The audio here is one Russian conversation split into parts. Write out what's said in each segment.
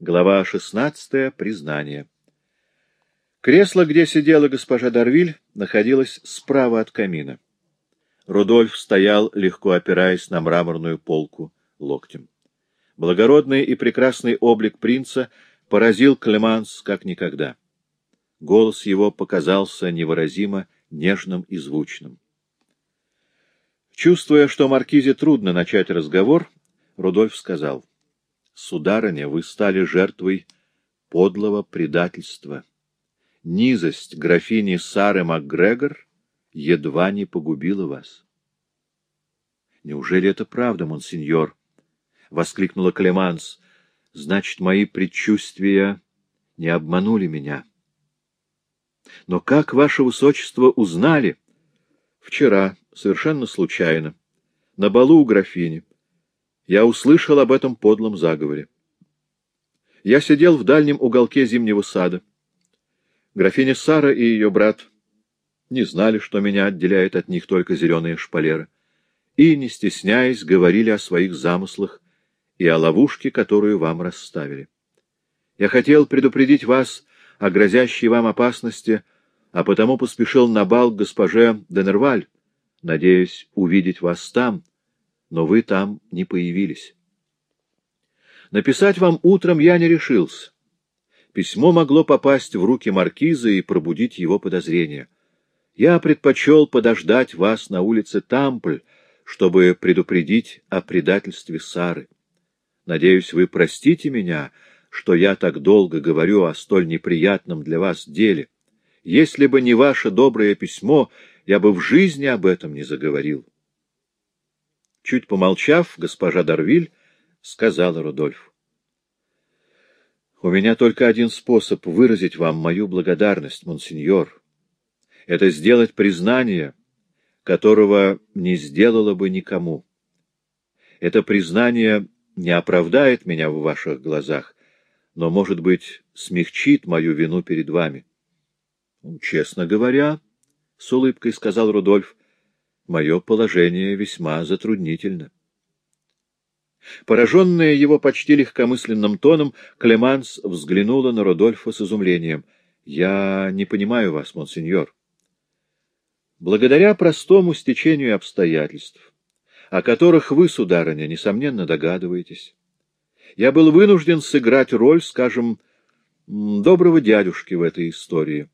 Глава 16. Признание. Кресло, где сидела госпожа Дарвиль, находилось справа от камина. Рудольф стоял, легко опираясь на мраморную полку локтем. Благородный и прекрасный облик принца поразил Клеманс как никогда. Голос его показался невыразимо нежным и звучным. Чувствуя, что маркизе трудно начать разговор, Рудольф сказал, — Сударыня, вы стали жертвой подлого предательства. Низость графини Сары МакГрегор едва не погубила вас. — Неужели это правда, монсеньор? — воскликнула Клеманс. — Значит, мои предчувствия не обманули меня. — Но как, ваше высочество, узнали? — Вчера, совершенно случайно, на балу у графини. Я услышал об этом подлом заговоре. Я сидел в дальнем уголке зимнего сада. Графиня Сара и ее брат не знали, что меня отделяет от них только зеленые шпалеры, и, не стесняясь, говорили о своих замыслах и о ловушке, которую вам расставили. Я хотел предупредить вас о грозящей вам опасности, а потому поспешил на бал к госпоже Денерваль, надеясь увидеть вас там, но вы там не появились. Написать вам утром я не решился. Письмо могло попасть в руки маркиза и пробудить его подозрения. Я предпочел подождать вас на улице Тампль, чтобы предупредить о предательстве Сары. Надеюсь, вы простите меня, что я так долго говорю о столь неприятном для вас деле. Если бы не ваше доброе письмо, я бы в жизни об этом не заговорил. Чуть помолчав, госпожа Дарвиль сказала Рудольфу. — У меня только один способ выразить вам мою благодарность, монсеньор. Это сделать признание, которого не сделала бы никому. Это признание не оправдает меня в ваших глазах, но, может быть, смягчит мою вину перед вами. — Честно говоря, — с улыбкой сказал Рудольф, мое положение весьма затруднительно. Пораженная его почти легкомысленным тоном, Клеманс взглянула на Рудольфа с изумлением. — Я не понимаю вас, монсеньор. Благодаря простому стечению обстоятельств, о которых вы, сударыня, несомненно догадываетесь, я был вынужден сыграть роль, скажем, доброго дядюшки в этой истории.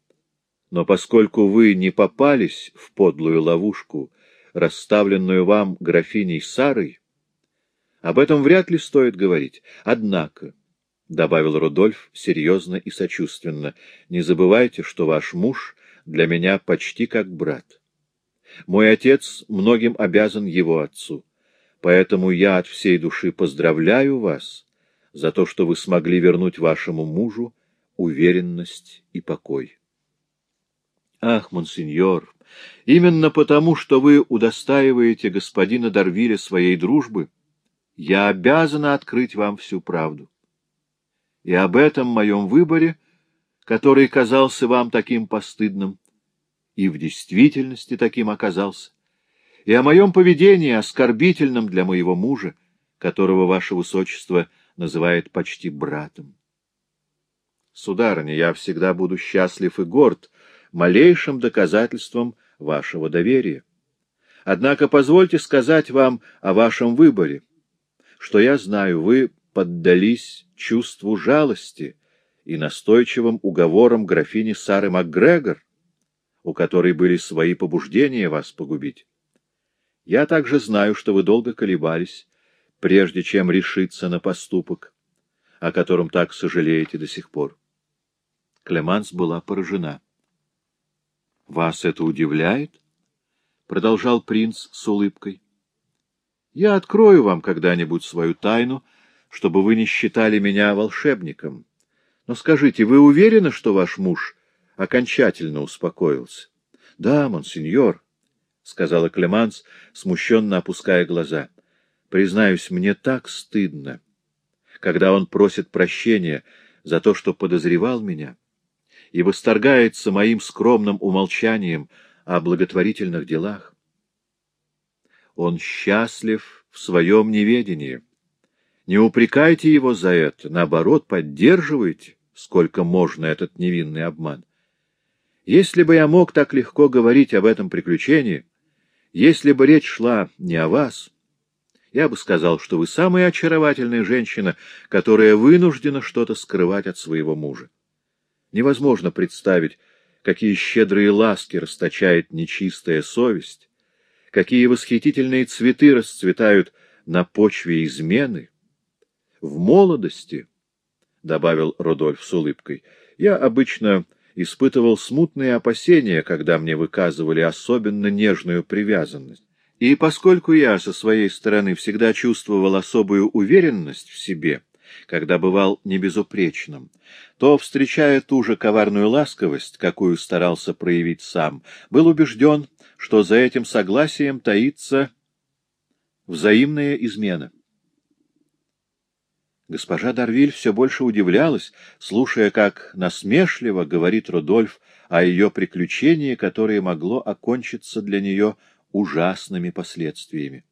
Но поскольку вы не попались в подлую ловушку, расставленную вам графиней Сарой, об этом вряд ли стоит говорить. Однако, — добавил Рудольф серьезно и сочувственно, — не забывайте, что ваш муж для меня почти как брат. Мой отец многим обязан его отцу, поэтому я от всей души поздравляю вас за то, что вы смогли вернуть вашему мужу уверенность и покой. Ах, монсеньор, именно потому, что вы удостаиваете господина Дарвиля своей дружбы, я обязана открыть вам всю правду. И об этом моем выборе, который казался вам таким постыдным, и в действительности таким оказался, и о моем поведении, оскорбительном для моего мужа, которого ваше высочество называет почти братом. Сударыня, я всегда буду счастлив и горд, малейшим доказательством вашего доверия. Однако позвольте сказать вам о вашем выборе, что я знаю, вы поддались чувству жалости и настойчивым уговорам графини Сары МакГрегор, у которой были свои побуждения вас погубить. Я также знаю, что вы долго колебались, прежде чем решиться на поступок, о котором так сожалеете до сих пор. Клеманс была поражена. Вас это удивляет? Продолжал принц с улыбкой. Я открою вам когда-нибудь свою тайну, чтобы вы не считали меня волшебником. Но скажите, вы уверены, что ваш муж окончательно успокоился? — Да, монсеньор, — сказала Клеманс, смущенно опуская глаза. — Признаюсь, мне так стыдно, когда он просит прощения за то, что подозревал меня и восторгается моим скромным умолчанием о благотворительных делах. Он счастлив в своем неведении. Не упрекайте его за это, наоборот, поддерживайте, сколько можно этот невинный обман. Если бы я мог так легко говорить об этом приключении, если бы речь шла не о вас, я бы сказал, что вы самая очаровательная женщина, которая вынуждена что-то скрывать от своего мужа. Невозможно представить, какие щедрые ласки расточает нечистая совесть, какие восхитительные цветы расцветают на почве измены. В молодости, — добавил Рудольф с улыбкой, — я обычно испытывал смутные опасения, когда мне выказывали особенно нежную привязанность. И поскольку я со своей стороны всегда чувствовал особую уверенность в себе, когда бывал небезупречным, то, встречая ту же коварную ласковость, какую старался проявить сам, был убежден, что за этим согласием таится взаимная измена. Госпожа Дарвиль все больше удивлялась, слушая, как насмешливо говорит Рудольф о ее приключении, которое могло окончиться для нее ужасными последствиями.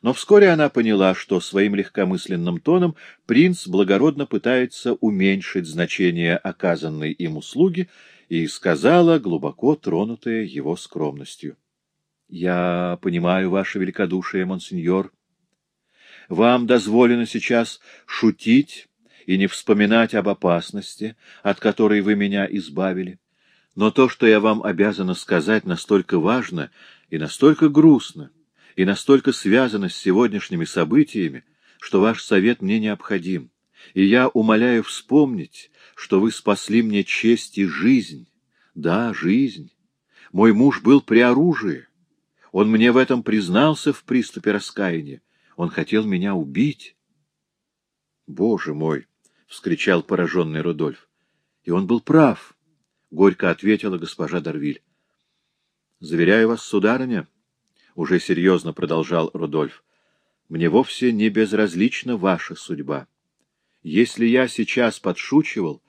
Но вскоре она поняла, что своим легкомысленным тоном принц благородно пытается уменьшить значение оказанной им услуги и сказала, глубоко тронутая его скромностью. — Я понимаю ваше великодушие, монсеньор. Вам дозволено сейчас шутить и не вспоминать об опасности, от которой вы меня избавили. Но то, что я вам обязана сказать, настолько важно и настолько грустно, и настолько связано с сегодняшними событиями, что ваш совет мне необходим, и я умоляю вспомнить, что вы спасли мне честь и жизнь. Да, жизнь. Мой муж был при оружии. Он мне в этом признался в приступе раскаяния. Он хотел меня убить. — Боже мой! — вскричал пораженный Рудольф. — И он был прав, — горько ответила госпожа Дарвиль. — Заверяю вас, сударыня, — уже серьезно продолжал Рудольф, — мне вовсе не безразлична ваша судьба. Если я сейчас подшучивал,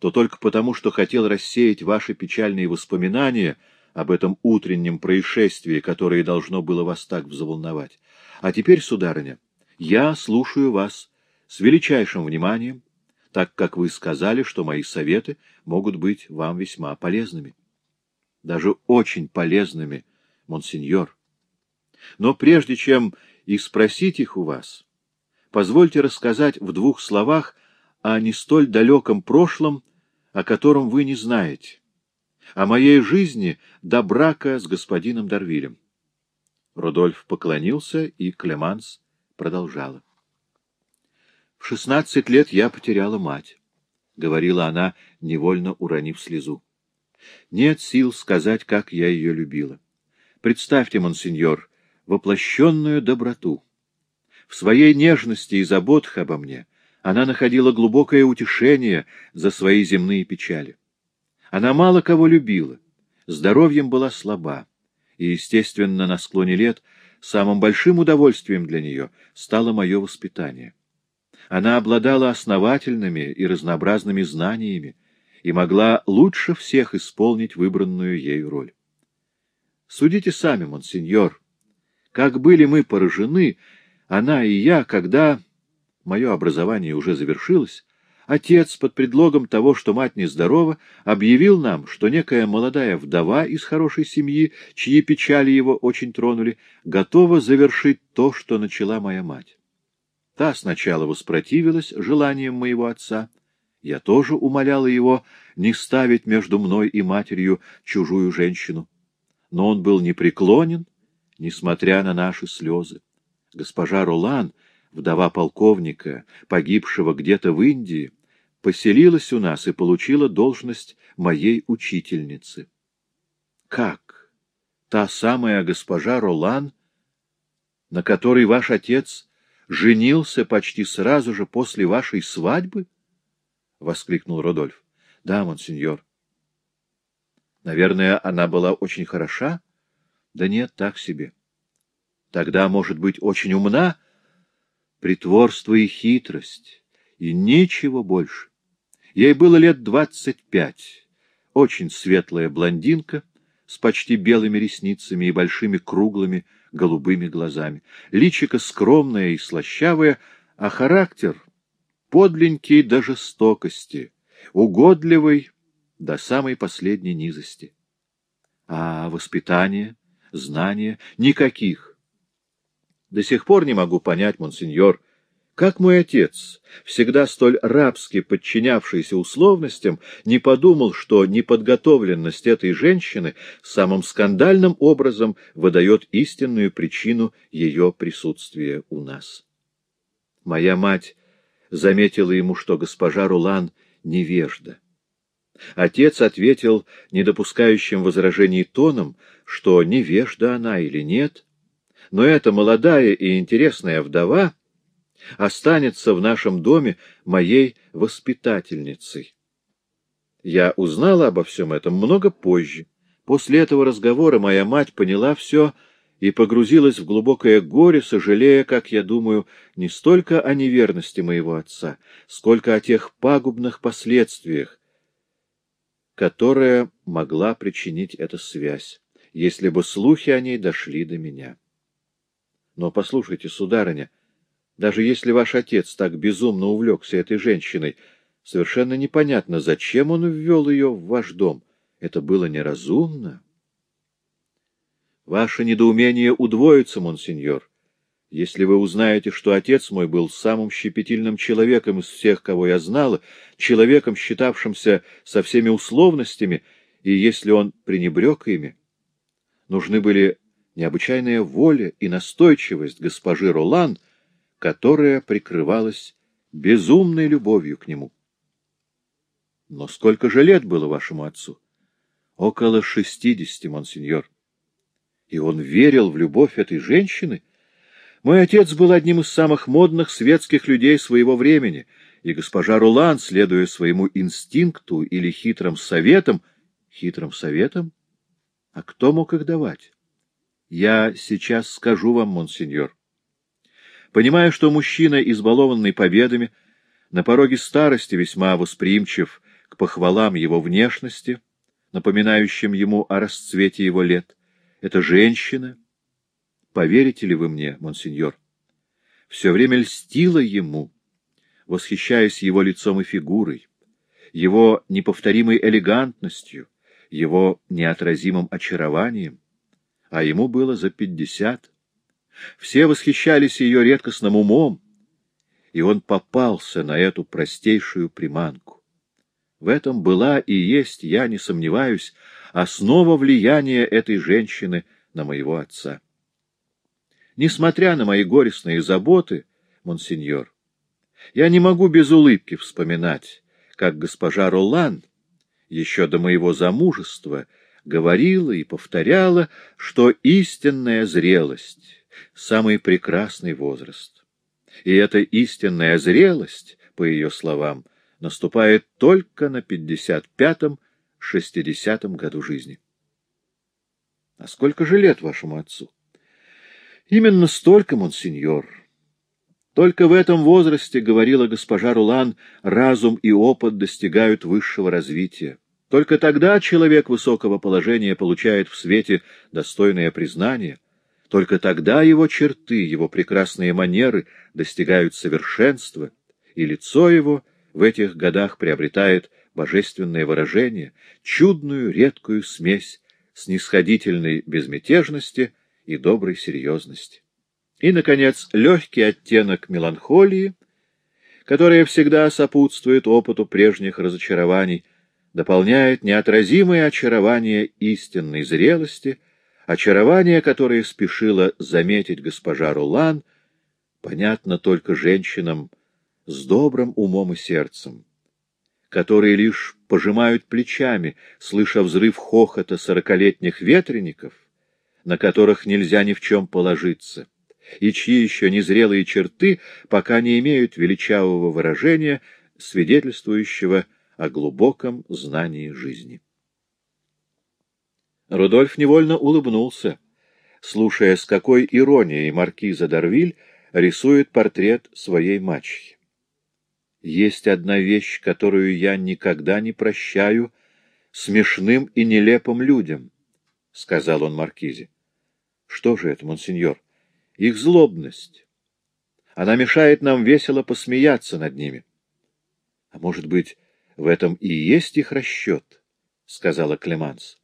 то только потому, что хотел рассеять ваши печальные воспоминания об этом утреннем происшествии, которое должно было вас так взволновать. А теперь, сударыня, я слушаю вас с величайшим вниманием, так как вы сказали, что мои советы могут быть вам весьма полезными. Даже очень полезными, монсеньор. Но прежде чем и спросить их у вас, позвольте рассказать в двух словах о не столь далеком прошлом, о котором вы не знаете, о моей жизни до брака с господином Дарвилем. Рудольф поклонился, и Клеманс продолжала. «В шестнадцать лет я потеряла мать», — говорила она, невольно уронив слезу. «Нет сил сказать, как я ее любила. Представьте, монсеньор, воплощенную доброту. В своей нежности и заботах обо мне она находила глубокое утешение за свои земные печали. Она мало кого любила, здоровьем была слаба, и, естественно, на склоне лет самым большим удовольствием для нее стало мое воспитание. Она обладала основательными и разнообразными знаниями и могла лучше всех исполнить выбранную ею роль. Судите сами, монсеньор, как были мы поражены, она и я, когда мое образование уже завершилось, отец под предлогом того, что мать нездорова, объявил нам, что некая молодая вдова из хорошей семьи, чьи печали его очень тронули, готова завершить то, что начала моя мать. Та сначала воспротивилась желаниям моего отца. Я тоже умоляла его не ставить между мной и матерью чужую женщину. Но он был непреклонен несмотря на наши слезы. Госпожа Ролан, вдова полковника, погибшего где-то в Индии, поселилась у нас и получила должность моей учительницы. Как? Та самая госпожа Ролан, на которой ваш отец женился почти сразу же после вашей свадьбы? — воскликнул Родольф. — Да, монсеньор. — Наверное, она была очень хороша? — да нет, так себе. Тогда, может быть, очень умна притворство и хитрость, и ничего больше. Ей было лет двадцать пять, очень светлая блондинка с почти белыми ресницами и большими круглыми голубыми глазами, личико скромное и слащавое, а характер подленький до жестокости, угодливый до самой последней низости. А воспитание, знания — никаких. До сих пор не могу понять, монсеньор, как мой отец, всегда столь рабски подчинявшийся условностям, не подумал, что неподготовленность этой женщины самым скандальным образом выдает истинную причину ее присутствия у нас. Моя мать заметила ему, что госпожа Рулан невежда. Отец ответил недопускающим возражений тоном, что невежда она или нет, но эта молодая и интересная вдова останется в нашем доме моей воспитательницей. Я узнала обо всем этом много позже. После этого разговора моя мать поняла все и погрузилась в глубокое горе, сожалея, как я думаю, не столько о неверности моего отца, сколько о тех пагубных последствиях, которые могла причинить эта связь, если бы слухи о ней дошли до меня. Но послушайте, сударыня, даже если ваш отец так безумно увлекся этой женщиной, совершенно непонятно, зачем он ввел ее в ваш дом. Это было неразумно. Ваше недоумение удвоится, монсеньор, если вы узнаете, что отец мой был самым щепетильным человеком из всех, кого я знала, человеком, считавшимся со всеми условностями, и если он пренебрег ими, нужны были необычайная воля и настойчивость госпожи Ролан, которая прикрывалась безумной любовью к нему. Но сколько же лет было вашему отцу? Около шестидесяти, монсеньор. И он верил в любовь этой женщины? Мой отец был одним из самых модных светских людей своего времени, и госпожа Рулан, следуя своему инстинкту или хитрым советам... Хитрым советам? А кто мог их давать? Я сейчас скажу вам, монсеньор. Понимая, что мужчина, избалованный победами, на пороге старости весьма восприимчив к похвалам его внешности, напоминающим ему о расцвете его лет, эта женщина, поверите ли вы мне, монсеньор, все время льстила ему, восхищаясь его лицом и фигурой, его неповторимой элегантностью, его неотразимым очарованием, а ему было за пятьдесят. Все восхищались ее редкостным умом, и он попался на эту простейшую приманку. В этом была и есть, я не сомневаюсь, основа влияния этой женщины на моего отца. Несмотря на мои горестные заботы, монсеньор, я не могу без улыбки вспоминать, как госпожа Ролан еще до моего замужества говорила и повторяла, что истинная зрелость — самый прекрасный возраст. И эта истинная зрелость, по ее словам, наступает только на пятьдесят пятом шестидесятом году жизни. А сколько же лет вашему отцу? Именно столько, монсеньор. Только в этом возрасте, говорила госпожа Рулан, разум и опыт достигают высшего развития. Только тогда человек высокого положения получает в свете достойное признание. Только тогда его черты, его прекрасные манеры достигают совершенства, и лицо его в этих годах приобретает божественное выражение, чудную редкую смесь снисходительной безмятежности и доброй серьезности. И, наконец, легкий оттенок меланхолии, которая всегда сопутствует опыту прежних разочарований, дополняет неотразимое очарование истинной зрелости, очарование, которое спешила заметить госпожа Рулан, понятно только женщинам с добрым умом и сердцем, которые лишь пожимают плечами, слыша взрыв хохота сорокалетних ветреников, на которых нельзя ни в чем положиться, и чьи еще незрелые черты пока не имеют величавого выражения, свидетельствующего о глубоком знании жизни. Рудольф невольно улыбнулся, слушая, с какой иронией маркиза Дарвиль рисует портрет своей мачехи. Есть одна вещь, которую я никогда не прощаю смешным и нелепым людям, — сказал он маркизе. — Что же это, монсеньор? Их злобность. Она мешает нам весело посмеяться над ними. — А может быть, в этом и есть их расчет, — сказала Клеманс.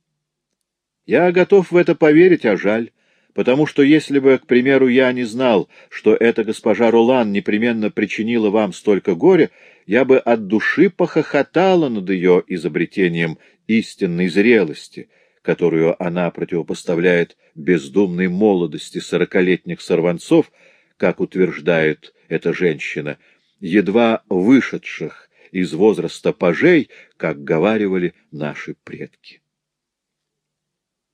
— Я готов в это поверить, а жаль, потому что если бы, к примеру, я не знал, что эта госпожа Ролан непременно причинила вам столько горя, я бы от души похохотала над ее изобретением истинной зрелости, которую она противопоставляет бездумной молодости сорокалетних сорванцов, как утверждает эта женщина, едва вышедших из возраста пажей, как говаривали наши предки.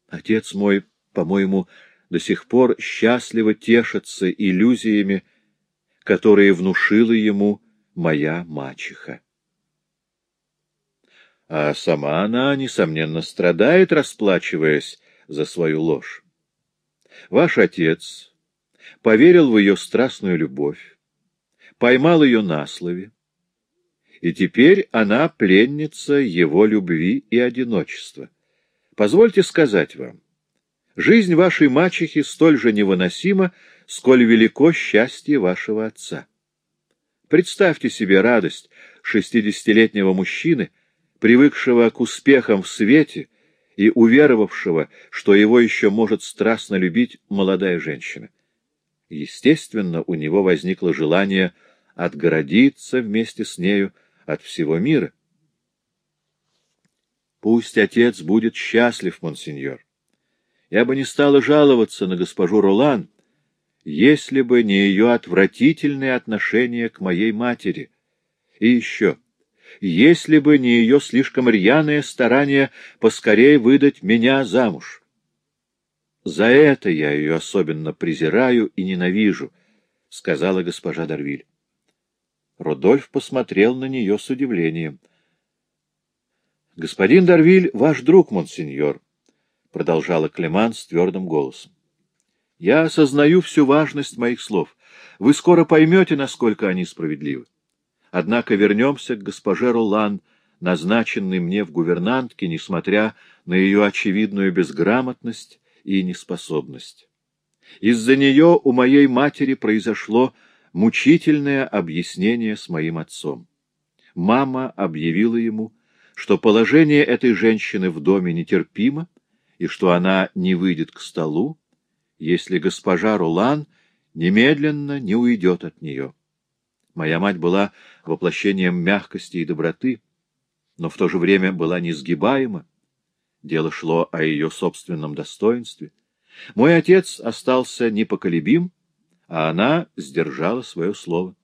Отец мой, по-моему, до сих пор счастливо тешится иллюзиями, которые внушила ему моя мачеха. А сама она, несомненно, страдает, расплачиваясь за свою ложь. Ваш отец поверил в ее страстную любовь, поймал ее на слове, и теперь она пленница его любви и одиночества. Позвольте сказать вам, жизнь вашей мачехи столь же невыносима, сколь велико счастье вашего отца. Представьте себе радость шестидесятилетнего мужчины, привыкшего к успехам в свете и уверовавшего, что его еще может страстно любить молодая женщина. Естественно, у него возникло желание отгородиться вместе с нею от всего мира. Пусть отец будет счастлив, монсеньор. Я бы не стала жаловаться на госпожу Ролан, если бы не ее отвратительное отношение к моей матери. И еще, если бы не ее слишком рьяное старание поскорее выдать меня замуж. За это я ее особенно презираю и ненавижу, — сказала госпожа Дарвиль. Рудольф посмотрел на нее с удивлением. — Господин Дарвиль, ваш друг, монсеньор, — продолжала Клеман с твердым голосом. Я осознаю всю важность моих слов. Вы скоро поймете, насколько они справедливы. Однако вернемся к госпоже Ролан, назначенной мне в гувернантке, несмотря на ее очевидную безграмотность и неспособность. Из-за нее у моей матери произошло мучительное объяснение с моим отцом. Мама объявила ему, что положение этой женщины в доме нетерпимо, и что она не выйдет к столу, если госпожа Рулан немедленно не уйдет от нее. Моя мать была воплощением мягкости и доброты, но в то же время была несгибаема. Дело шло о ее собственном достоинстве. Мой отец остался непоколебим, а она сдержала свое слово.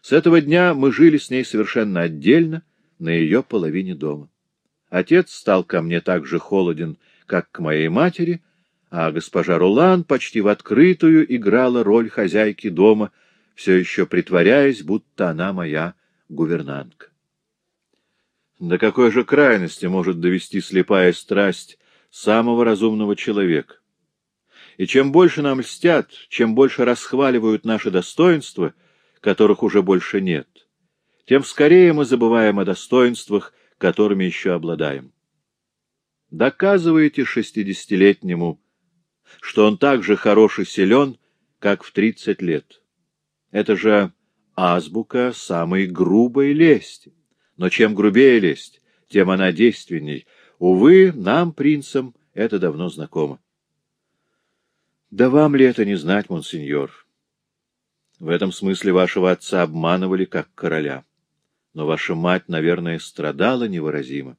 С этого дня мы жили с ней совершенно отдельно, на ее половине дома. Отец стал ко мне так же холоден, как к моей матери, а госпожа Рулан почти в открытую играла роль хозяйки дома, все еще притворяясь, будто она моя гувернантка. До какой же крайности может довести слепая страсть самого разумного человека? И чем больше нам льстят, чем больше расхваливают наши достоинства, которых уже больше нет, тем скорее мы забываем о достоинствах, которыми еще обладаем. Доказываете шестидесятилетнему что он так же хорош и силен, как в тридцать лет. Это же азбука самой грубой лести. Но чем грубее лесть, тем она действенней. Увы, нам, принцам, это давно знакомо. Да вам ли это не знать, монсеньор? В этом смысле вашего отца обманывали как короля. Но ваша мать, наверное, страдала невыразимо.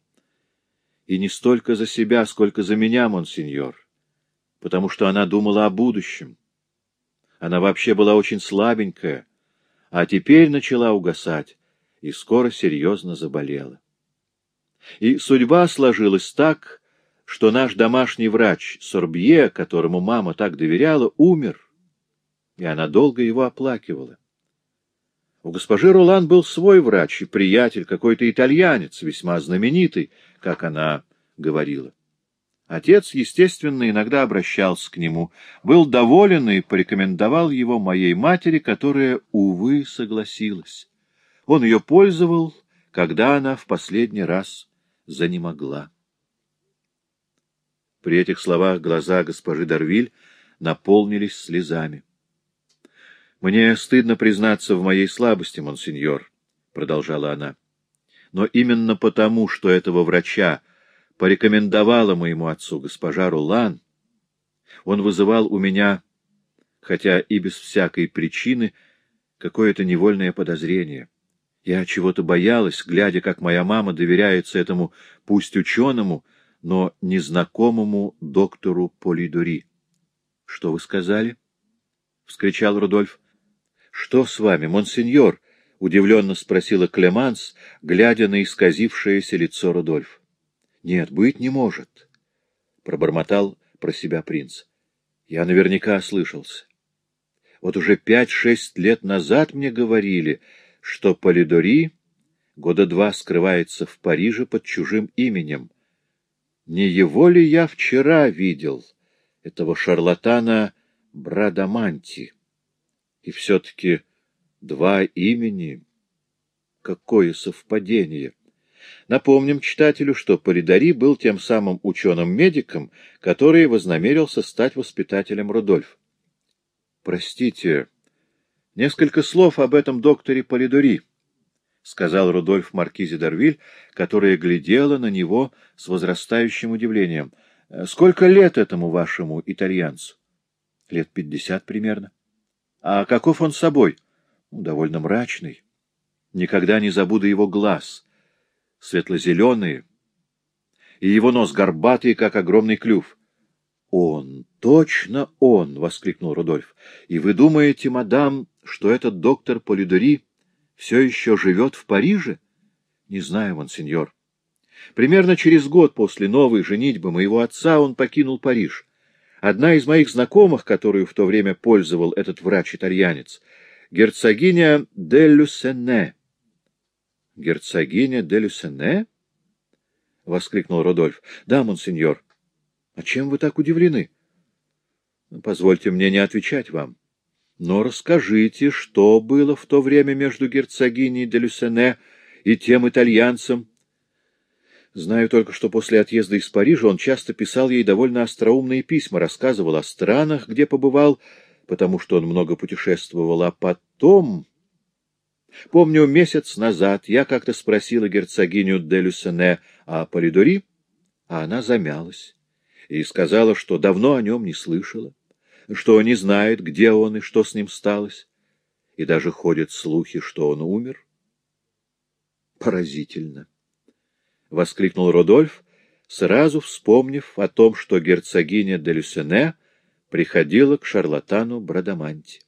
И не столько за себя, сколько за меня, монсеньор потому что она думала о будущем. Она вообще была очень слабенькая, а теперь начала угасать и скоро серьезно заболела. И судьба сложилась так, что наш домашний врач Сорбье, которому мама так доверяла, умер, и она долго его оплакивала. У госпожи Ролан был свой врач и приятель, какой-то итальянец, весьма знаменитый, как она говорила. Отец, естественно, иногда обращался к нему, был доволен и порекомендовал его моей матери, которая, увы, согласилась. Он ее пользовал, когда она в последний раз занемогла. При этих словах глаза госпожи Дарвиль наполнились слезами. — Мне стыдно признаться в моей слабости, монсеньор, — продолжала она. — Но именно потому, что этого врача порекомендовала моему отцу госпожа Рулан, он вызывал у меня, хотя и без всякой причины, какое-то невольное подозрение. Я чего-то боялась, глядя, как моя мама доверяется этому, пусть ученому, но незнакомому доктору Полидори. — Что вы сказали? — вскричал Рудольф. Что с вами, монсеньор? — удивленно спросила Клеманс, глядя на исказившееся лицо Рудольф. — Нет, быть не может, — пробормотал про себя принц. Я наверняка ослышался. Вот уже пять-шесть лет назад мне говорили, что Полидори года два скрывается в Париже под чужим именем. Не его ли я вчера видел, этого шарлатана Брадаманти? И все-таки два имени. Какое совпадение! Напомним читателю, что Полидари был тем самым ученым-медиком, который вознамерился стать воспитателем Рудольф. Простите, несколько слов об этом докторе Полидори, — сказал Рудольф Маркизе Дарвиль, которая глядела на него с возрастающим удивлением. — Сколько лет этому вашему итальянцу? — Лет пятьдесят примерно. А каков он собой? Довольно мрачный. Никогда не забуду его глаз. Светло-зеленые. И его нос горбатый, как огромный клюв. «Он, точно он!» — воскликнул Рудольф. «И вы думаете, мадам, что этот доктор Полидори все еще живет в Париже?» «Не знаю, монсеньор. Примерно через год после новой женитьбы моего отца он покинул Париж. Одна из моих знакомых, которую в то время пользовал этот врач-итальянец, герцогиня де Люсене. — Герцогиня де Люсене? — воскликнул Родольф. — Да, монсеньор. — А чем вы так удивлены? — Позвольте мне не отвечать вам. Но расскажите, что было в то время между герцогиней де Люсене и тем итальянцем, Знаю только, что после отъезда из Парижа он часто писал ей довольно остроумные письма, рассказывал о странах, где побывал, потому что он много путешествовал, а потом... Помню, месяц назад я как-то спросила герцогиню де Люсене о Полидори, а она замялась и сказала, что давно о нем не слышала, что не знает, где он и что с ним сталось, и даже ходят слухи, что он умер. Поразительно. — воскликнул Родольф, сразу вспомнив о том, что герцогиня де Люсене приходила к шарлатану Брадаманте.